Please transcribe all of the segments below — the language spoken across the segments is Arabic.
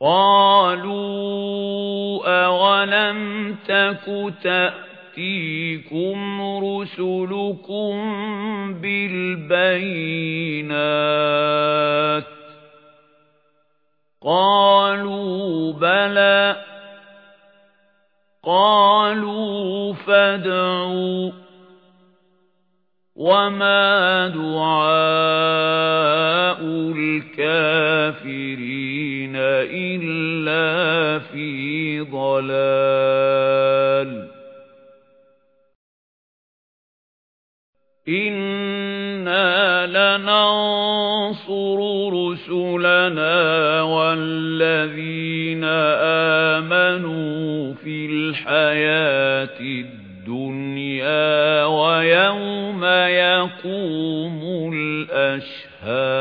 قالوا أولم تك تأتيكم رسلكم بالبينات قالوا بلى قالوا فادعوا وما دعاء الكافرين إلا في ضلال. إنا لننصر رسلنا والذين آمنوا في الحياة الدنيا ويوم يقوم الأشهاد.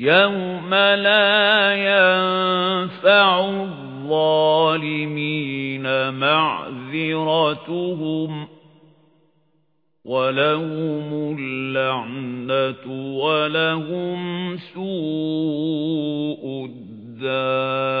يوم لا ينفع الظالمين معذرتهم ولهم اللعنة ولهم سوء الدار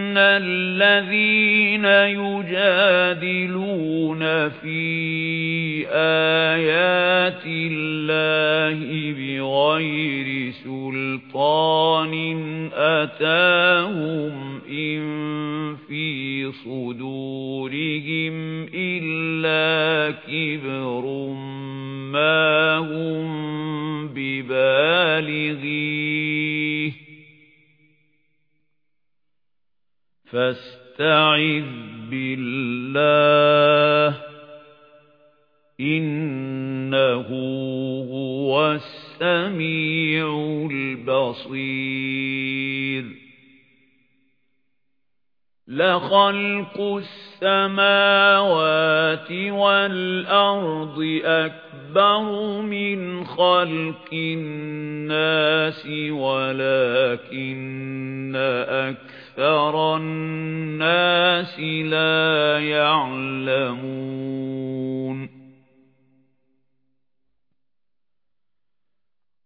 الَّذِينَ يُجَادِلُونَ فِي آيَاتِ اللَّهِ بِغَيْرِ سُلْطَانٍ أَتَاهُمْ إِن فِي صُدُورِهِمْ إِلَّا كِبْرٌ فاستعذ بالله إنه هو السميع البصير. لخلق السماوات والأرض أكبر من خلق الناس ولكن أكثر النَّاسِ لَا يَعْلَمُونَ